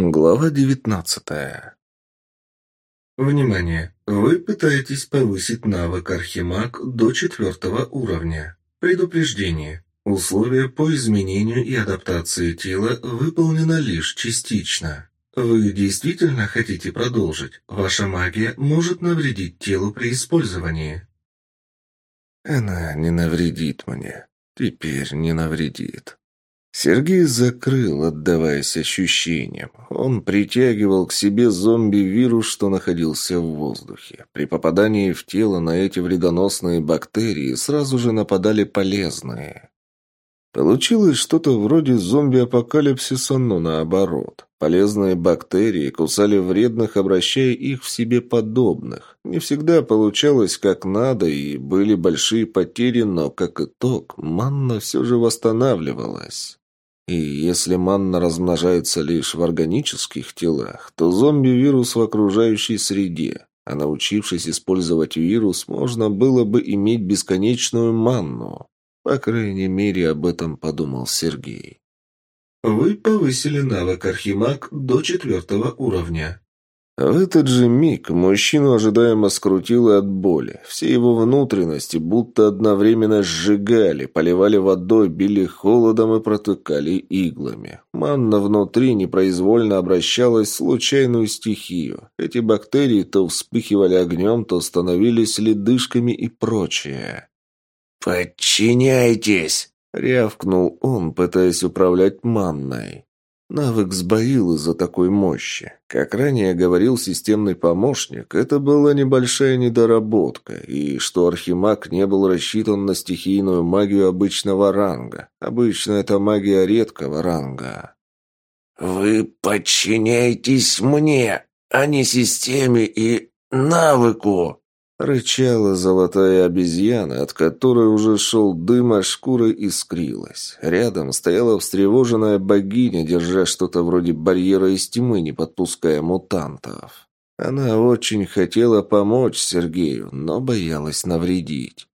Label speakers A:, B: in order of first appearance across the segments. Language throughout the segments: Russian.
A: Глава девятнадцатая. Внимание! Вы пытаетесь повысить навык Архимаг до четвертого уровня. Предупреждение. Условия по изменению и адаптации тела выполнены лишь частично. Вы действительно хотите продолжить? Ваша магия может навредить телу при использовании. Она не навредит мне. Теперь не навредит. Сергей закрыл, отдаваясь ощущениям. Он притягивал к себе зомби-вирус, что находился в воздухе. При попадании в тело на эти вредоносные бактерии сразу же нападали полезные. Получилось что-то вроде зомби-апокалипсиса, но наоборот. Полезные бактерии кусали вредных, обращая их в себе подобных. Не всегда получалось как надо, и были большие потери, но, как итог, манна все же восстанавливалась. И если манна размножается лишь в органических телах, то зомби-вирус в окружающей среде. А научившись использовать вирус, можно было бы иметь бесконечную манну. По крайней мере, об этом подумал Сергей. Вы повысили навык Архимаг до четвертого уровня. В этот же миг мужчину ожидаемо скрутило от боли. Все его внутренности будто одновременно сжигали, поливали водой, били холодом и протыкали иглами. Манна внутри непроизвольно обращалась в случайную стихию. Эти бактерии то вспыхивали огнем, то становились ледышками и прочее. «Подчиняйтесь!» — рявкнул он, пытаясь управлять манной. Навык сбоил из-за такой мощи. Как ранее говорил системный помощник, это была небольшая недоработка, и что Архимаг не был рассчитан на стихийную магию обычного ранга. Обычно это магия редкого ранга. «Вы подчиняетесь мне, а не системе и навыку!» Рычала золотая обезьяна, от которой уже шел дым, а шкура искрилась. Рядом стояла встревоженная богиня, держа что-то вроде барьера из тьмы, не подпуская мутантов. Она очень хотела помочь Сергею, но боялась навредить.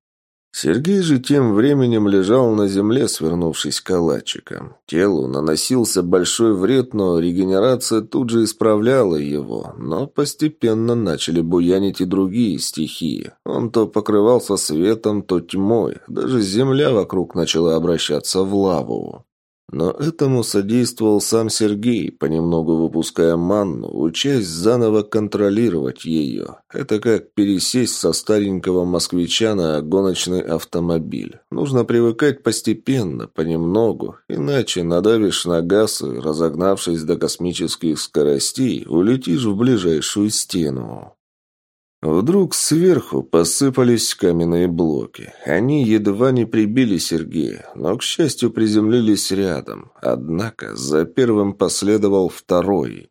A: Сергей же тем временем лежал на земле, свернувшись калачиком. Телу наносился большой вред, но регенерация тут же исправляла его. Но постепенно начали буянить и другие стихии. Он то покрывался светом, то тьмой. Даже земля вокруг начала обращаться в лаву. Но этому содействовал сам Сергей, понемногу выпуская манну, учась заново контролировать ее. Это как пересесть со старенького москвича на гоночный автомобиль. Нужно привыкать постепенно, понемногу, иначе надавишь на газ и, разогнавшись до космических скоростей, улетишь в ближайшую стену. Вдруг сверху посыпались каменные блоки. Они едва не прибили Сергея, но, к счастью, приземлились рядом. Однако за первым последовал второй.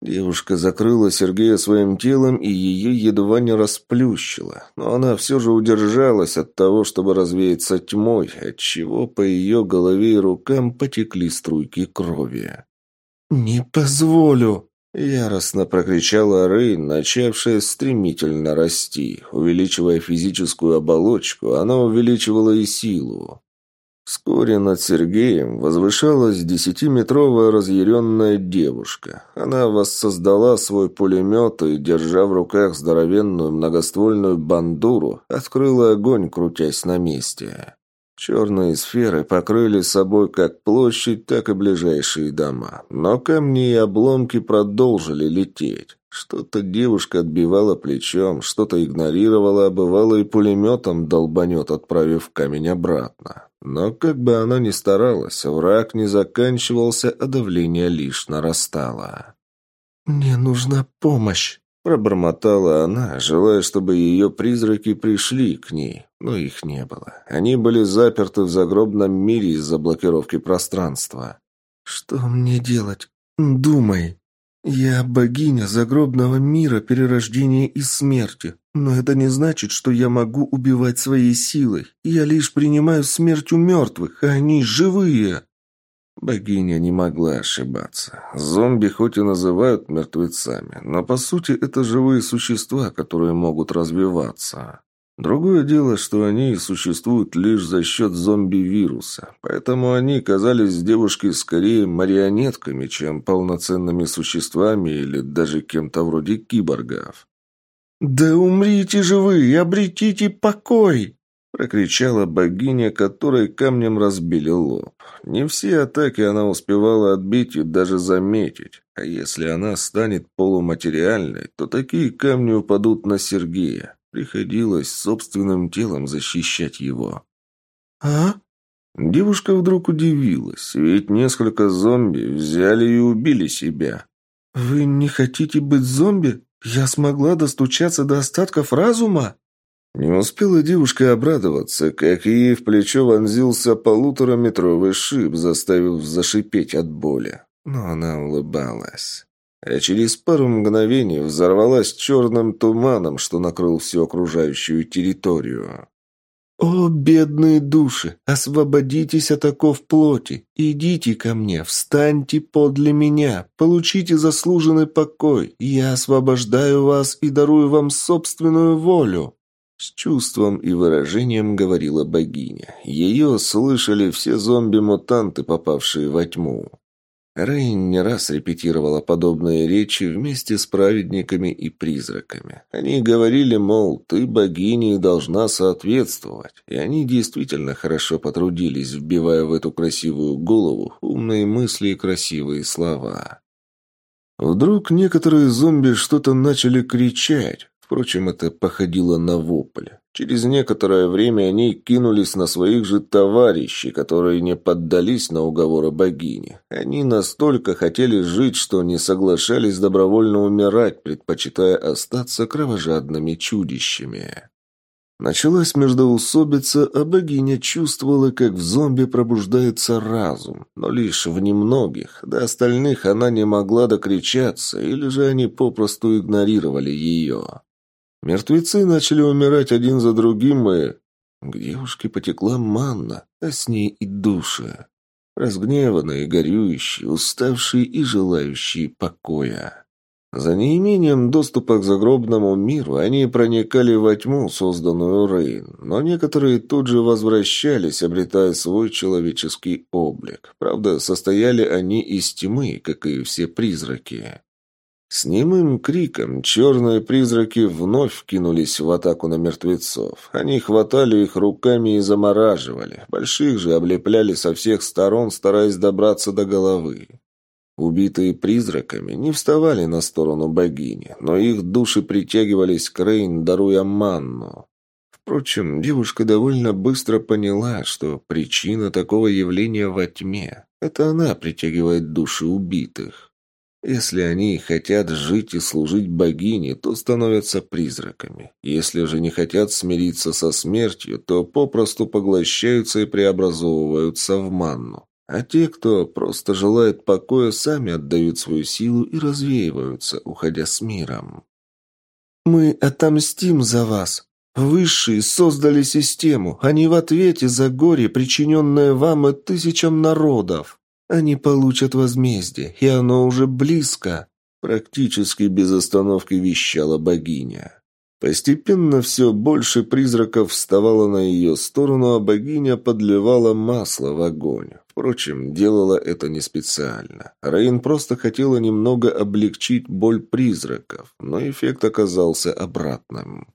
A: Девушка закрыла Сергея своим телом и ее едва не расплющила, но она все же удержалась от того, чтобы развеяться тьмой, отчего по ее голове и рукам потекли струйки крови. «Не позволю!» Яростно прокричала Рейн, начавшая стремительно расти. Увеличивая физическую оболочку, она увеличивала и силу. Вскоре над Сергеем возвышалась десятиметровая разъяренная девушка. Она воссоздала свой пулемет и, держа в руках здоровенную многоствольную бандуру, открыла огонь, крутясь на месте. Черные сферы покрыли собой как площадь, так и ближайшие дома. Но камни и обломки продолжили лететь. Что-то девушка отбивала плечом, что-то игнорировала, а бывало и пулеметом долбанет, отправив камень обратно. Но как бы она ни старалась, враг не заканчивался, а давление лишь нарастало. «Мне нужна помощь», Пробормотала она, желая, чтобы ее призраки пришли к ней, но их не было. Они были заперты в загробном мире из-за блокировки пространства. «Что мне делать? Думай. Я богиня загробного мира, перерождения и смерти. Но это не значит, что я могу убивать своей силой. Я лишь принимаю смерть у мертвых, а они живые». Богиня не могла ошибаться. Зомби хоть и называют мертвецами, но по сути это живые существа, которые могут развиваться. Другое дело, что они существуют лишь за счет зомби-вируса, поэтому они казались с девушкой скорее марионетками, чем полноценными существами или даже кем-то вроде киборгов.
B: «Да умрите же вы и обретите покой!» Прокричала богиня, которой камнем разбили лоб. Не все атаки она успевала отбить и даже заметить. А если она станет полуматериальной, то такие камни упадут на Сергея. Приходилось собственным телом защищать его.
A: «А?» Девушка вдруг удивилась, ведь несколько зомби взяли и убили себя.
B: «Вы не хотите быть зомби? Я смогла достучаться до остатков разума?»
A: Не успела девушка обрадоваться, как ей в плечо вонзился полутораметровый шип, заставив зашипеть от боли. Но она улыбалась а через пару мгновений взорвалась черным туманом, что накрыл всю окружающую территорию.
B: «О, бедные души, освободитесь от оков плоти, идите ко мне, встаньте подле меня, получите заслуженный покой, я освобождаю вас и дарую вам собственную волю». С чувством и выражением говорила богиня. Ее слышали все зомби-мутанты, попавшие во тьму. Рейн не раз репетировала подобные речи вместе с праведниками и призраками. Они говорили, мол, ты богиня должна соответствовать. И они действительно хорошо потрудились, вбивая в эту красивую голову умные мысли и красивые слова. Вдруг некоторые зомби что-то начали кричать. Впрочем, это походило на вопль. Через некоторое время они кинулись на своих же товарищей, которые не поддались на уговоры богини. Они настолько хотели жить, что не соглашались добровольно умирать, предпочитая остаться кровожадными чудищами. Началась междоусобица, а богиня чувствовала, как в зомби пробуждается разум, но лишь в немногих, до остальных она не могла докричаться, или же они попросту игнорировали ее. Мертвецы начали умирать один за другим, и... К девушке потекла манна, а с ней и души. Разгневанные, горюющие, уставшие и желающие покоя. За неимением доступа к загробному миру они проникали во тьму, созданную Рейн, но некоторые тут же возвращались, обретая свой человеческий облик. Правда, состояли они из тьмы, как и все призраки. С немым криком черные призраки вновь кинулись в атаку на мертвецов. Они хватали их руками и замораживали. Больших же облепляли со всех сторон, стараясь добраться до головы. Убитые призраками не вставали на сторону богини, но их души притягивались к Рейн, даруя манну. Впрочем, девушка довольно быстро поняла, что причина такого явления во тьме. Это она притягивает души убитых. Если они хотят жить и служить богине, то становятся призраками. Если же не хотят смириться со смертью, то попросту поглощаются и преобразовываются в манну. А те, кто просто желает покоя, сами отдают свою силу и развеиваются, уходя с миром. «Мы отомстим за вас. Высшие создали систему. Они в ответе за горе, причиненное вам и тысячам народов». Они получат возмездие, и оно уже близко», — практически без остановки вещала богиня.
A: Постепенно все больше призраков вставало на ее сторону, а богиня подливала масло в огонь. Впрочем, делала это не специально. Рейн просто хотела немного облегчить боль призраков, но эффект оказался обратным.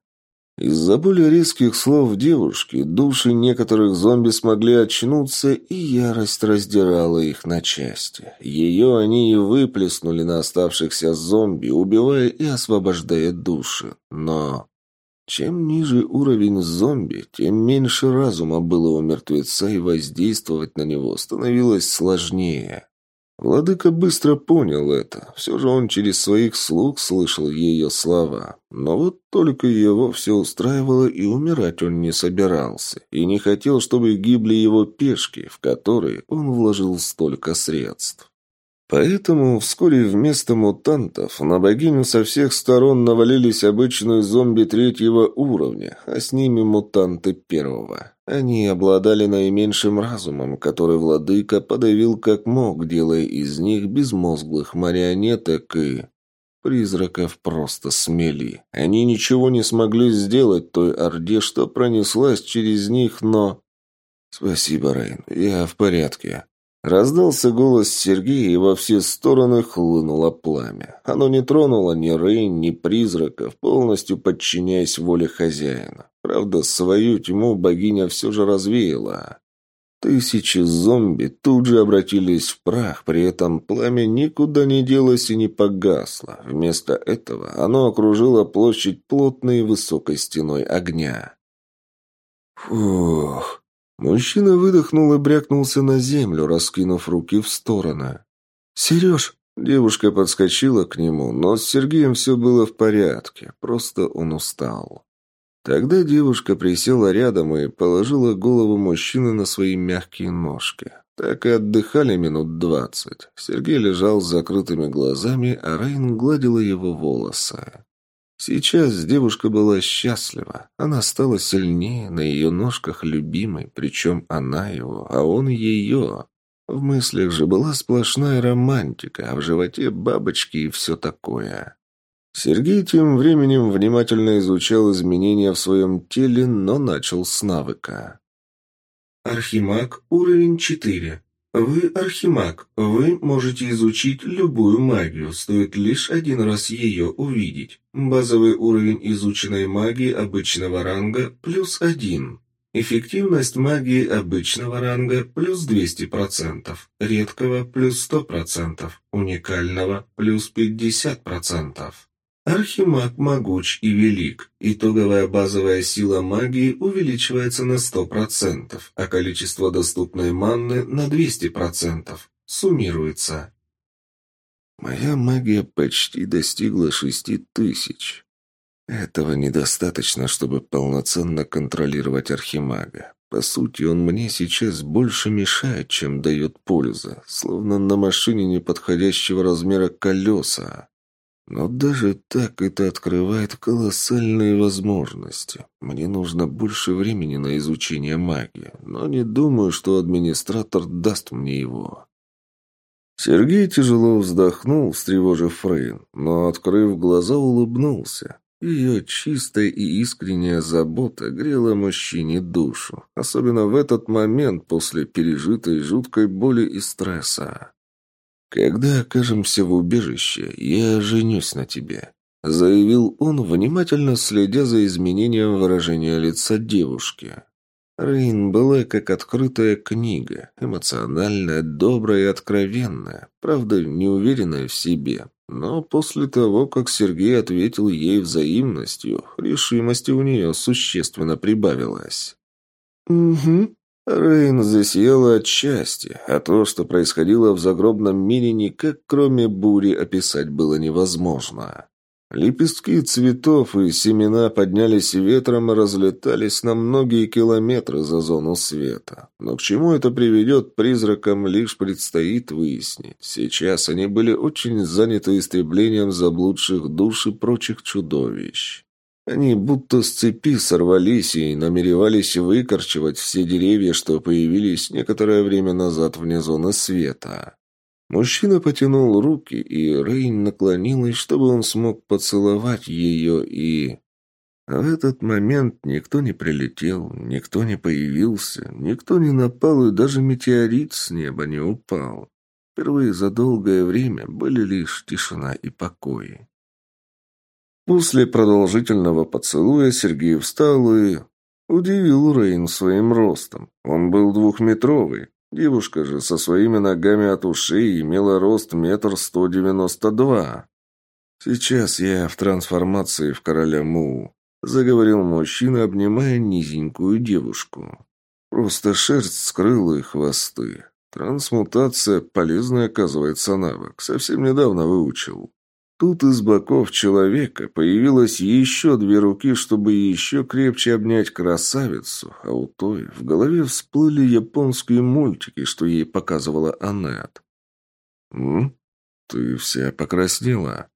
A: Из-за более резких слов девушки души некоторых зомби смогли очнуться, и ярость раздирала их на части. Ее они и выплеснули на оставшихся зомби, убивая и освобождая души. Но... Чем ниже уровень зомби, тем меньше разума было у мертвеца, и воздействовать на него становилось сложнее. Владыка быстро понял это. Все же он через своих слуг слышал ее слова. Но вот только его все устраивало, и умирать он не собирался. И не хотел, чтобы гибли его пешки, в которые он вложил столько средств. Поэтому вскоре вместо мутантов на богиню со всех сторон навалились обычные зомби третьего уровня, а с ними мутанты первого. Они обладали наименьшим разумом, который владыка подавил как мог, делая из них безмозглых марионеток и... Призраков просто смели. Они ничего не смогли сделать той орде, что пронеслась через них, но... «Спасибо, Рейн, я в порядке». Раздался голос Сергея, и во все стороны хлынуло пламя. Оно не тронуло ни Рейн, ни призраков, полностью подчиняясь воле хозяина. Правда, свою тьму богиня все же развеяла. Тысячи зомби тут же обратились в прах, при этом пламя никуда не делось и не погасло. Вместо этого оно окружило площадь плотной высокой стеной огня. Фух! Мужчина выдохнул и брякнулся на землю, раскинув руки в стороны. «Сереж!» Девушка подскочила к нему, но с Сергеем все было в порядке, просто он устал. Тогда девушка присела рядом и положила голову мужчины на свои мягкие ножки. Так и отдыхали минут двадцать. Сергей лежал с закрытыми глазами, а Рейн гладила его волосы. Сейчас девушка была счастлива. Она стала сильнее, на ее ножках любимой, причем она его, а он ее. В мыслях же была сплошная романтика, а в животе бабочки и все такое. Сергей тем временем внимательно изучал изменения в своем теле, но начал с навыка.
C: Архимаг, уровень 4. Вы архимаг. Вы можете изучить любую магию, стоит лишь один раз ее увидеть. Базовый уровень изученной магии обычного ранга плюс 1. Эффективность магии обычного ранга плюс 200%, редкого плюс 100%, уникального плюс 50%. Архимаг могуч и велик. Итоговая базовая сила магии увеличивается на 100%, а количество доступной манны на 200%. Суммируется.
A: Моя магия почти достигла шести тысяч. Этого недостаточно, чтобы полноценно контролировать Архимага. По сути, он мне сейчас больше мешает, чем дает пользы, словно на машине неподходящего размера колеса. Но даже так это открывает колоссальные возможности. Мне нужно больше времени на изучение магии, но не думаю, что администратор даст мне его. Сергей тяжело вздохнул, встревожив Фрейн, но, открыв глаза, улыбнулся. Ее чистая и искренняя забота грела мужчине душу, особенно в этот момент после пережитой жуткой боли и стресса. «Когда окажемся в убежище, я женюсь на тебе», — заявил он, внимательно следя за изменением выражения лица девушки. Рейн была как открытая книга, эмоциональная, добрая и откровенная, правда, неуверенная в себе. Но после того, как Сергей ответил ей взаимностью, решимости у нее существенно прибавилось. «Угу», Рейн засияла от счастья, а то, что происходило в загробном мире, никак кроме бури описать было невозможно. Лепестки цветов и семена поднялись ветром и разлетались на многие километры за зону света. Но к чему это приведет призракам, лишь предстоит выяснить. Сейчас они были очень заняты истреблением заблудших душ и прочих чудовищ. Они будто с цепи сорвались и намеревались выкорчевать все деревья, что появились некоторое время назад вне зоны света. Мужчина потянул руки, и Рейн наклонилась, чтобы он смог поцеловать ее, и... В этот момент никто не прилетел, никто не появился, никто не напал, и даже метеорит с неба не упал. Впервые за долгое время были лишь тишина и покой. После продолжительного поцелуя Сергей встал и... Удивил Рейн своим ростом. Он был двухметровый. Девушка же со своими ногами от ушей имела рост метр сто девяносто два. «Сейчас я в трансформации в короля Му», — заговорил мужчина, обнимая низенькую девушку. «Просто шерсть скрыла и хвосты. Трансмутация — полезный, оказывается, навык. Совсем недавно выучил». Тут из боков человека появилось еще две руки, чтобы еще крепче обнять красавицу, а у той в голове всплыли японские мультики, что ей показывала Аннет. «М? Ты вся покраснела?»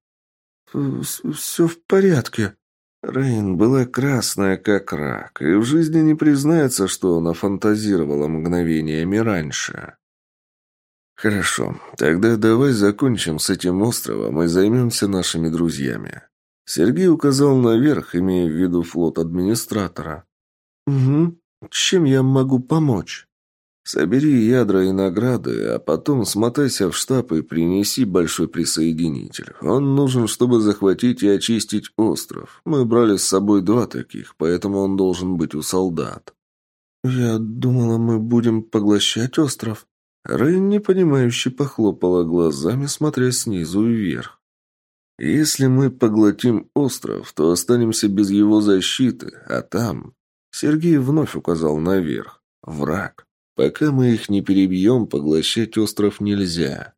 A: «Все в порядке». Рейн была красная, как рак, и в жизни не признается, что она фантазировала мгновениями раньше. «Хорошо, тогда давай закончим с этим островом и займемся нашими друзьями». Сергей указал наверх, имея в виду флот администратора.
B: «Угу. Чем я могу помочь?»
A: «Собери ядра и награды, а потом смотайся в штаб и принеси большой присоединитель. Он нужен, чтобы захватить и очистить остров. Мы брали с собой два таких, поэтому он должен быть у солдат».
B: «Я думала, мы будем поглощать остров».
A: Рейн непонимающе похлопала глазами, смотря снизу вверх. «Если мы поглотим остров, то останемся без его защиты, а там...» Сергей вновь указал наверх. «Враг. Пока мы их не перебьем, поглощать остров нельзя».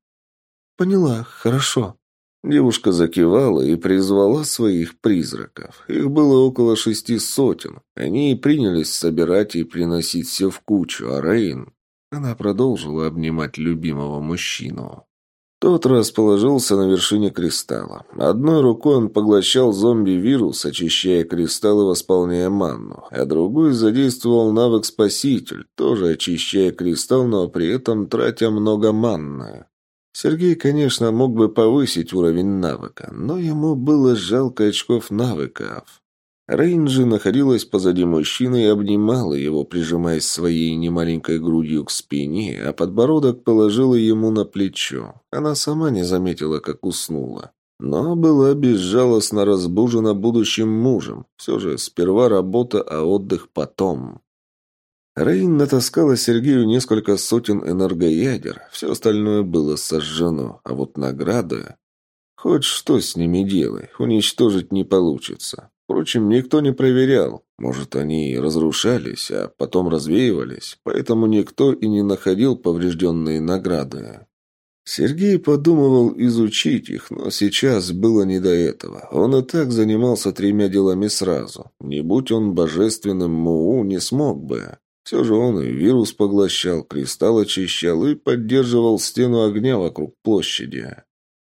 B: «Поняла, хорошо».
A: Девушка закивала и призвала своих призраков. Их было около шести сотен. Они и принялись собирать и приносить все в кучу, а Рейн она продолжила обнимать любимого мужчину. Тот расположился на вершине кристалла. Одной рукой он поглощал зомби-вирус, очищая кристалл и восполняя манну, а другой задействовал навык «Спаситель», тоже очищая кристалл, но при этом тратя много манны. Сергей, конечно, мог бы повысить уровень навыка, но ему было жалко очков навыков. Рейнджи находилась позади мужчины и обнимала его, прижимаясь своей немаленькой грудью к спине, а подбородок положила ему на плечо. Она сама не заметила, как уснула. Но была безжалостно разбужена будущим мужем. Все же сперва работа, а отдых потом. Рейн натаскала Сергею несколько сотен энергоядер, все остальное было сожжено, а вот награды... Хоть что с ними делай, уничтожить не получится. Впрочем, никто не проверял. Может, они разрушались, а потом развеивались, поэтому никто и не находил поврежденные награды. Сергей подумывал изучить их, но сейчас было не до этого. Он и так занимался тремя делами сразу. Не будь он божественным Муу, не смог бы. Все же он и вирус поглощал, кристалл очищал и поддерживал стену огня вокруг площади.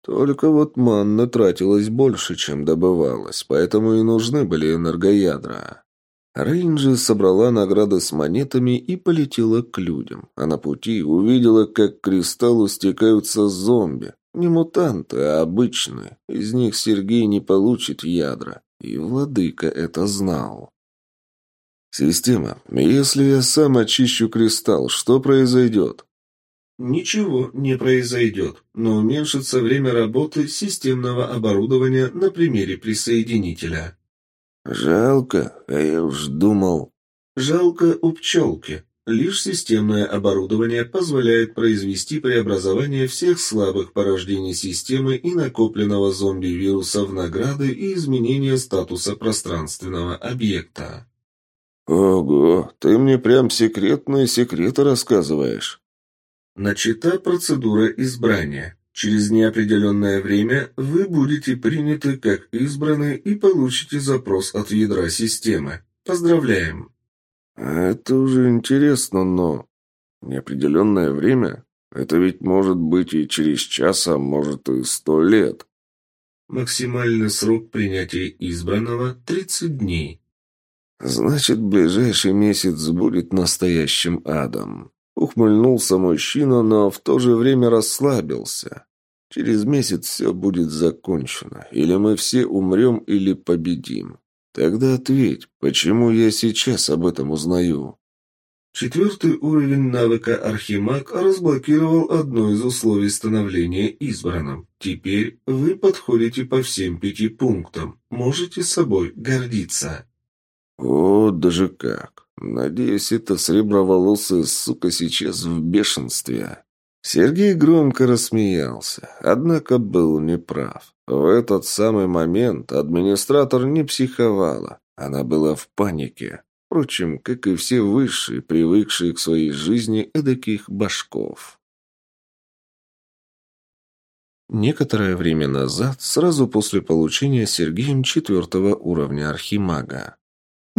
A: Только вот манна тратилась больше, чем добывалась, поэтому и нужны были энергоядра. Рейнджи собрала награды с монетами и полетела к людям. А на пути увидела, как к кристаллу стекаются зомби. Не мутанты, а обычные. Из них Сергей не получит ядра. И владыка это знал. «Система, если я сам очищу кристалл, что произойдет?»
C: Ничего не произойдет, но уменьшится время работы системного оборудования на примере присоединителя.
A: Жалко, а я уж думал...
C: Жалко у пчелки. Лишь системное оборудование позволяет произвести преобразование всех слабых порождений системы и накопленного зомби-вируса в награды и изменение статуса пространственного объекта.
A: «Ого, ты мне прям секретные секреты рассказываешь».
C: Начата процедура избрания. Через неопределенное время вы будете приняты как избранные и получите запрос от ядра системы. Поздравляем.
A: Это уже интересно, но... Неопределенное время? Это ведь может быть и через час, а может и сто лет.
C: Максимальный срок принятия избранного – 30 дней.
A: Значит, ближайший месяц будет настоящим адом. Ухмыльнулся мужчина, но в то же время расслабился. Через месяц все будет закончено. Или мы все умрем, или победим. Тогда ответь, почему я сейчас об этом узнаю?
C: Четвертый уровень навыка Архимаг разблокировал одно из условий становления избранным. Теперь вы подходите по всем пяти пунктам. Можете собой гордиться.
A: О, даже как. Надеюсь, эта среброволосая сука сейчас в бешенстве. Сергей громко рассмеялся, однако был неправ. В этот самый момент администратор не психовала. Она была в панике. Впрочем, как и все высшие, привыкшие к своей жизни эдаких башков. Некоторое время назад, сразу после получения Сергеем четвертого уровня архимага.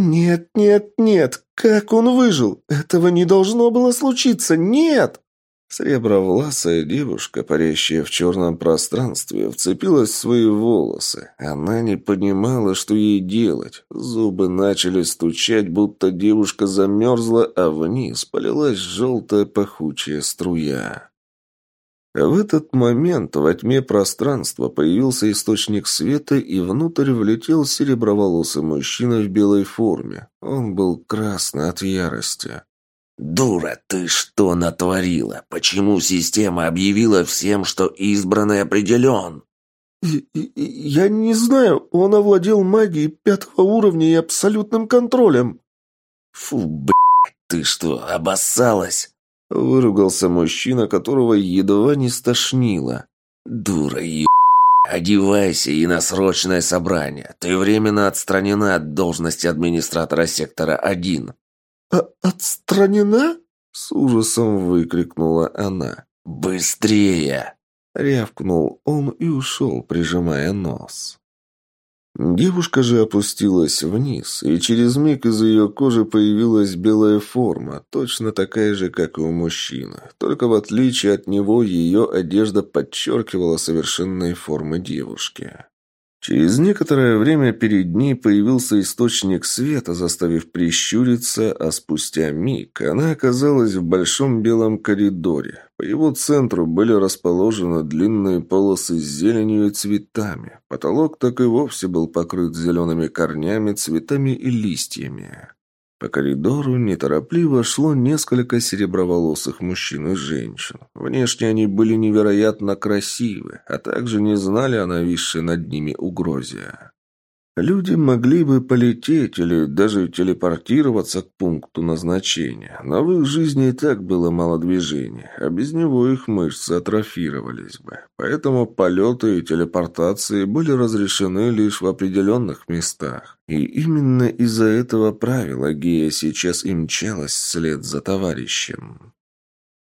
B: «Нет, нет, нет! Как он выжил? Этого не должно было случиться! Нет!»
A: Сребровласая девушка, парящая в черном пространстве, вцепилась в свои волосы. Она не понимала, что ей делать. Зубы начали стучать, будто девушка замерзла, а вниз полилась желтая пахучая струя. В этот момент во тьме пространства появился источник света, и внутрь влетел сереброволосый мужчина в белой форме. Он был красный от ярости.
D: «Дура, ты что натворила? Почему система объявила всем, что избранный определен?»
B: «Я не знаю. Он овладел магией пятого уровня и абсолютным контролем».
D: «Фу, блядь, ты что, обоссалась?»
A: Выругался мужчина, которого едва не стошнило.
D: «Дура, еб... Одевайся и на срочное собрание. Ты временно отстранена от должности администратора сектора 1».
B: А «Отстранена?»
A: — с ужасом выкрикнула она.
D: «Быстрее!»
A: — рявкнул он и ушел, прижимая нос. Девушка же опустилась вниз, и через миг из ее кожи появилась белая форма, точно такая же, как и у мужчины. Только в отличие от него ее одежда подчеркивала совершенные формы девушки. Через некоторое время перед ней появился источник света, заставив прищуриться, а спустя миг она оказалась в большом белом коридоре. По его центру были расположены длинные полосы с зеленью и цветами. Потолок так и вовсе был покрыт зелеными корнями, цветами и листьями. По коридору неторопливо шло несколько сереброволосых мужчин и женщин. Внешне они были невероятно красивы, а также не знали о нависшей над ними угрозе. Люди могли бы полететь или даже телепортироваться к пункту назначения, но в их жизни и так было мало движения, а без него их мышцы атрофировались бы. Поэтому полеты и телепортации были разрешены лишь в определенных местах. И именно из-за этого правила Гея сейчас и мчалась вслед за товарищем.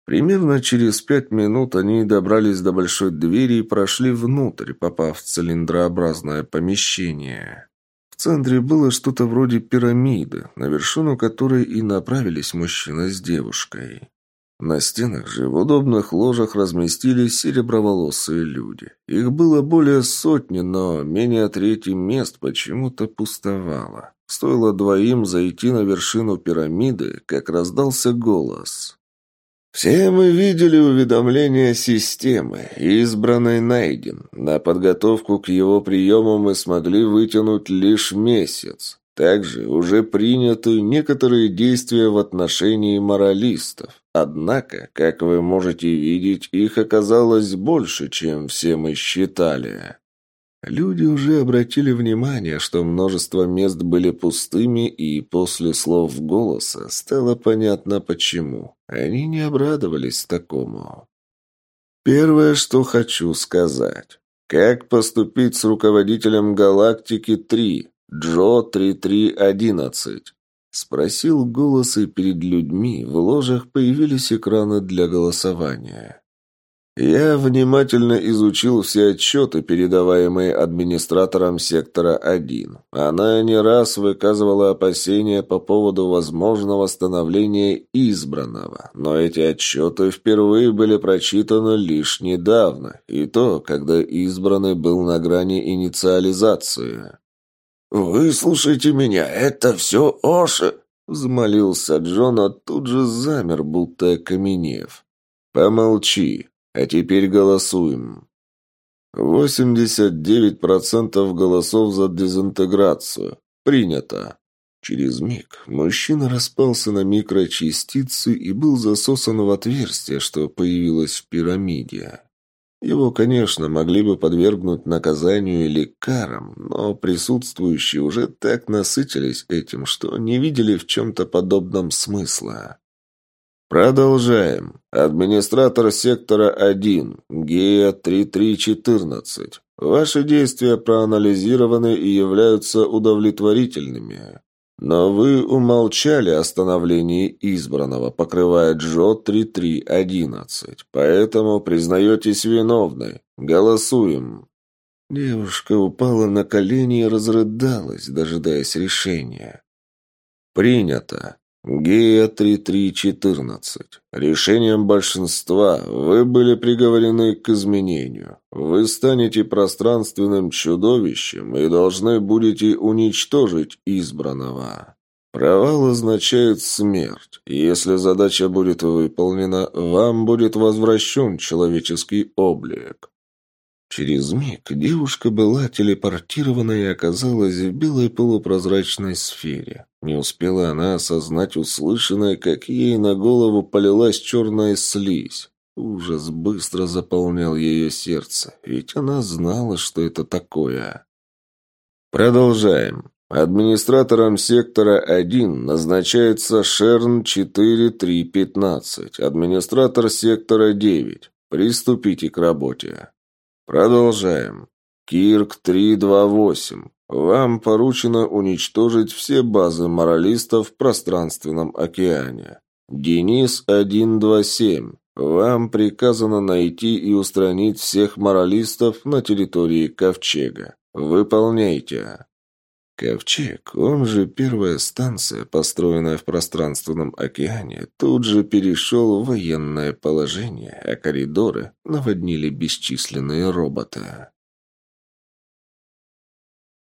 A: Примерно через пять минут они добрались до большой двери и прошли внутрь, попав в цилиндрообразное помещение. В центре было что-то вроде пирамиды, на вершину которой и направились мужчина с девушкой. На стенах же в удобных ложах разместились сереброволосые люди. Их было более сотни, но менее трети мест почему-то пустовало. Стоило двоим зайти на вершину пирамиды, как раздался голос. Все мы видели уведомление системы. Избранный найден. На подготовку к его приему мы смогли вытянуть лишь месяц. Также уже приняты некоторые действия в отношении моралистов. Однако, как вы можете видеть, их оказалось больше, чем все мы считали. Люди уже обратили внимание, что множество мест были пустыми, и после слов голоса стало понятно почему. Они не обрадовались такому. Первое, что хочу сказать. Как поступить с руководителем Галактики-3, Джо 3311? Спросил голос, и перед людьми в ложах появились экраны для голосования. Я внимательно изучил все отчеты, передаваемые администратором сектора 1. Она не раз выказывала опасения по поводу возможного становления избранного, но эти отчеты впервые были прочитаны лишь недавно, и то, когда избранный был на грани инициализации.
D: «Выслушайте меня, это все Оши!»
A: Взмолился Джон, а тут же замер, будто окаменев. «Помолчи!» А теперь голосуем. 89% голосов за дезинтеграцию. Принято. Через миг мужчина распался на микрочастицы и был засосан в отверстие, что появилось в пирамиде. Его, конечно, могли бы подвергнуть наказанию или карам, но присутствующие уже так насытились этим, что не видели в чем-то подобном смысла. Продолжаем. Администратор сектора 1, ГЕА 3314. Ваши действия проанализированы и являются удовлетворительными. Но вы умолчали о становлении избранного, покрывая Джо 3311. Поэтому признаетесь виновной. Голосуем. Девушка упала на колени и разрыдалась, дожидаясь решения. Принято. ГЕА-3314. Решением большинства вы были приговорены к изменению. Вы станете пространственным чудовищем и должны будете уничтожить избранного. Провал означает смерть. Если задача будет выполнена, вам будет возвращен человеческий облик. Через миг девушка была телепортирована и оказалась в белой полупрозрачной сфере. Не успела она осознать услышанное, как ей на голову полилась черная слизь. Ужас быстро заполнял ее сердце, ведь она знала, что это такое. Продолжаем. Администратором сектора 1 назначается Шерн 4315, администратор сектора 9. Приступите к работе. Продолжаем. Кирк 328. Вам поручено уничтожить все базы моралистов в пространственном океане. Денис 127. Вам приказано найти и устранить всех моралистов на территории Ковчега. Выполняйте. Ковчег, он же первая станция, построенная в пространственном океане, тут же перешел в военное положение, а коридоры наводнили бесчисленные роботы.